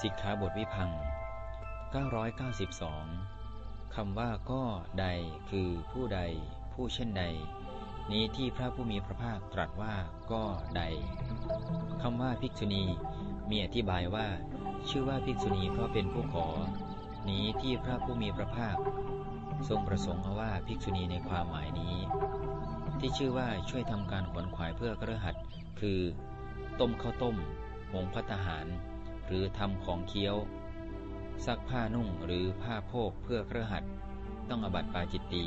สิกขาบทวิพัง992 คำว่าก็ใดคือผู้ใด ผู้เช่นใด นี้ที่พระผู้มีพระภาคตรัสว่าก็ใด คำว่าภิกษุณีมีอธิบายว่า ชื่อว่าภิกษุณีเพราะเป็นผู้ขอ นี้ที่พระผู้มีพระภาค ทรงประสงค์เอาว่าภิกษุณีในความหมายนี้ ที่ชื่อว่าช่วยทำการขวนขวายเพื่อกระหัดคือ ต้มข้าวต้มหงพัตหาร หรือทำของเคี้ยว ซักผ้านุ่งหรือผ้าโพกเพื่อเคระหัดต้องอบัติปาจิตตี